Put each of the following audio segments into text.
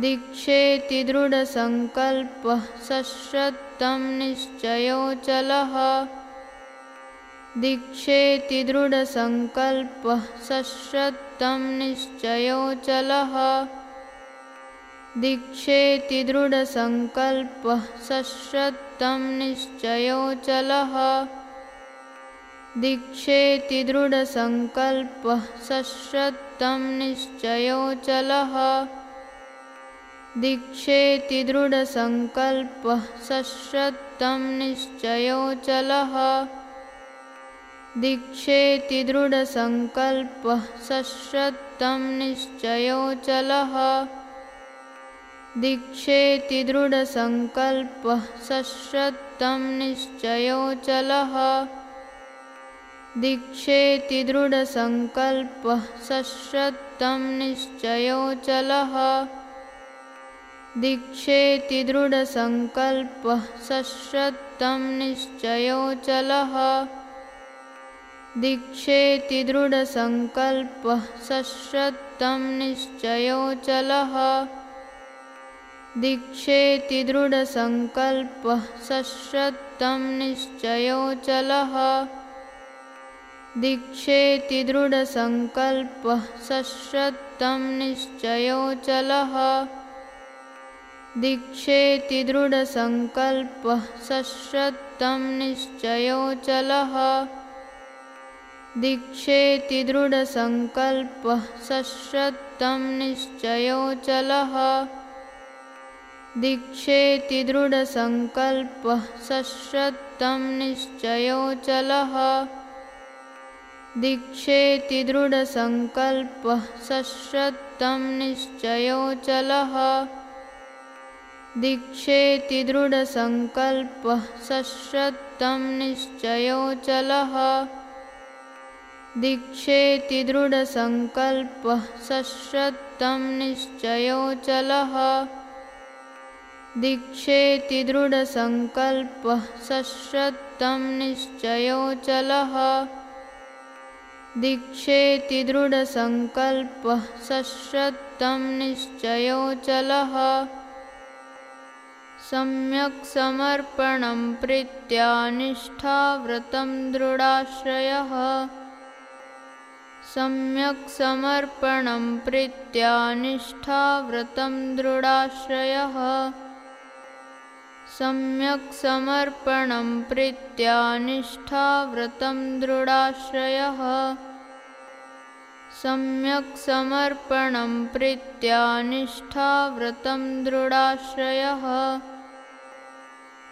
दीक्षेति दृढसङ्कल्पः सश्रद्धं निश्चयोचलः दीक्षेति दृढसङ्कल्पः सश्रद्धं निश्चयोचलः दीक्षेति दृढसङ्कल्पः सश्रद्धं निश्चयोचलः दीक्षेति दृढसङ्कल्पः सश्रद्धं निश्चयोचलः दीक्षेति दृढसङ्कल्पः सश्रद्धं निश्चयोचलः दीक्षेति दृढसङ्कल्पः सश्रद्धं निश्चयोचलः दीक्षेति दृढसङ्कल्पः सश्रद्धं निश्चयोचलः दीक्षेति दृढसङ्कल्पः सश्रद्धं निश्चयोचलः दीक्षेति दृढसङ्कल्पः सश्रद्धं निश्चयोचलः दीक्षेति दृढसङ्कल्पः सश्रद्धं निश्चयोचलः दीक्षेति दृढसङ्कल्पः सश्रद्धं निश्चयोचलः दीक्षेति दृढसङ्कल्पः सश्रद्धं निश्चयोचलः दीक्षेति दृढसङ्कल्पः सश्रद्धं निश्चयोचलः दीक्षेति दृढसङ्कल्पः सश्रद्धं निश्चयोचलः दीक्षेति दृढसङ्कल्पः सश्रद्धं निश्चयोचलः दीक्षेति दृढसङ्कल्पः सश्रद्धं निश्चयोचलः दीक्षेति दृढसङ्कल्पः सश्रद्धं निश्चयोचलः दीक्षेति दृढसङ्कल्पः सश्रद्धं निश्चयोचलः दीक्षेति दृढसङ्कल्पः सश्रद्धं निश्चयोचलः दीक्षेति दृढसङ्कल्पः सश्रद्धं निश्चयोचलः सम्यक् समर्पणं प्रीत्या निष्ठाव्रतं दृढाश्रयः। सम्यक् समर्पणं प्रीत्या निष्ठाव्रतं दृढाश्रयः। सम्यक् समर्पणं प्रीत्या निष्ठाव्रतं दृढाश्रयः। सम्यक् समर्पणं प्रीत्या निष्ठाव्रतं दृढाश्रयः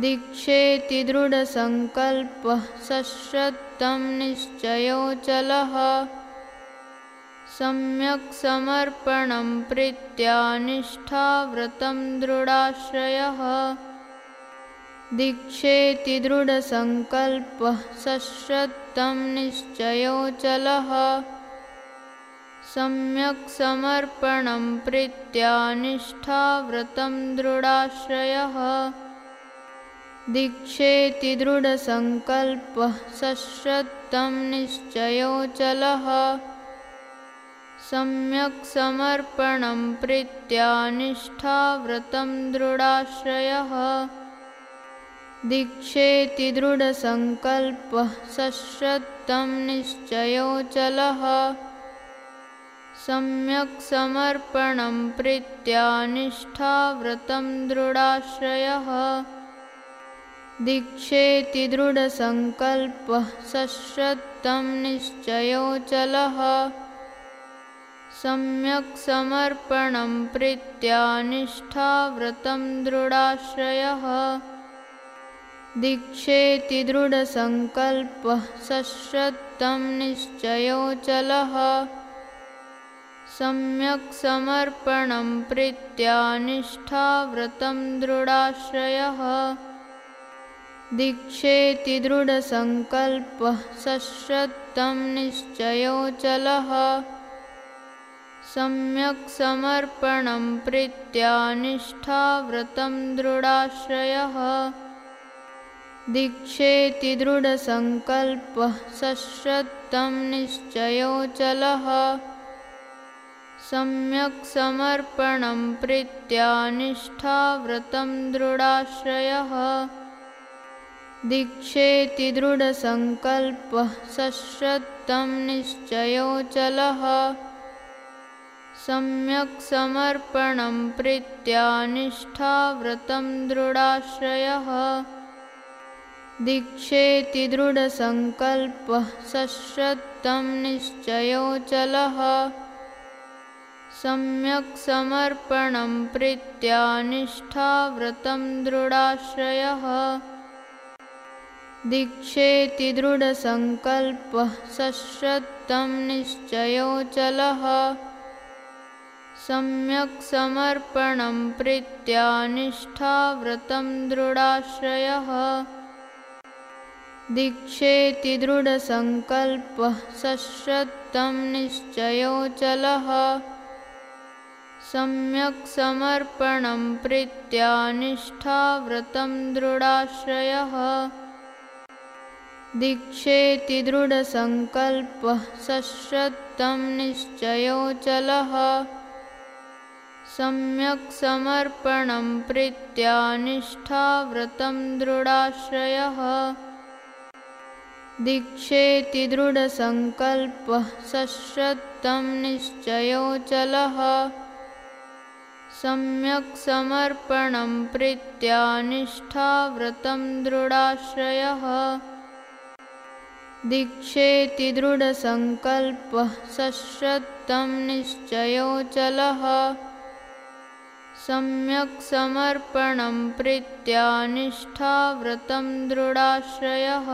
दीक्षेति दृढसङ्कल्पः सश्रद्धं निश्चयोचलः सम्यक् समर्पणं प्रीत्या निष्ठाव्रतं दृढाश्रयः। दीक्षेति दृढसङ्कल्पः सश्रद्धं निश्चयोचलः सम्यक् समर्पणं प्रीत्या निष्ठाव्रतं दृढाश्रयः दीक्षेति दृढसङ्कल्पः सश्रद्धं निश्चयोचलः सम्यक् समर्पणं प्रीत्या निष्ठाव्रतं दृढाश्रयः। दीक्षेति दृढसङ्कल्पः सश्रद्धं निश्चयोचलः सम्यक् समर्पणं प्रीत्या निष्ठाव्रतं दृढाश्रयः दीक्षेति दृढसङ्कल्पः सश्रद्धं निश्चयोचलः सम्यक् समर्पणं प्रीत्या निष्ठाव्रतं दृढाश्रयः। दीक्षेति दृढसङ्कल्पः सश्रद्धं निश्चयोचलः सम्यक् समर्पणं प्रीत्या निष्ठाव्रतं दृढाश्रयः दीक्षेति दृढसङ्कल्पः सश्रद्धं निश्चयोचलः सम्यक् समर्पणं प्रीत्या निष्ठाव्रतं दृढाश्रयः। दीक्षेति दृढसङ्कल्पः सश्रद्धं निश्चयोचलः सम्यक् समर्पणं प्रीत्या निष्ठाव्रतं दृढाश्रयः दीक्षेति दृढसङ्कल्पः सश्रद्धं निश्चयोचलः सम्यक् समर्पणं प्रीत्या निष्ठाव्रतं दृढाश्रयः। दीक्षेति दृढसङ्कल्पः सश्रद्धं निश्चयोचलः सम्यक् समर्पणं प्रीत्या निष्ठाव्रतं दृढाश्रयः दीक्षेति दृढसङ्कल्पः सश्रद्धं निश्चयोचलः सम्यक् समर्पणं प्रीत्या निष्ठाव्रतं दृढाश्रयः। दीक्षेति दृढसङ्कल्पः सश्रद्धं निश्चयोचलः सम्यक् समर्पणं प्रीत्या निष्ठाव्रतं दृढाश्रयः दीक्षेति दृढसङ्कल्पः सश्रद्धं निश्चयोचलः सम्यक् समर्पणं प्रीत्या निष्ठाव्रतं दृढाश्रयः। दीक्षेति दृढसङ्कल्पः सश्रद्धं निश्चयोचलः सम्यक् समर्पणं प्रीत्या निष्ठाव्रतं दृढाश्रयः दीक्षेति दृढसङ्कल्पः सश्रद्धं निश्चयोचलः सम्यक् समर्पणं प्रीत्या निष्ठाव्रतं दृढाश्रयः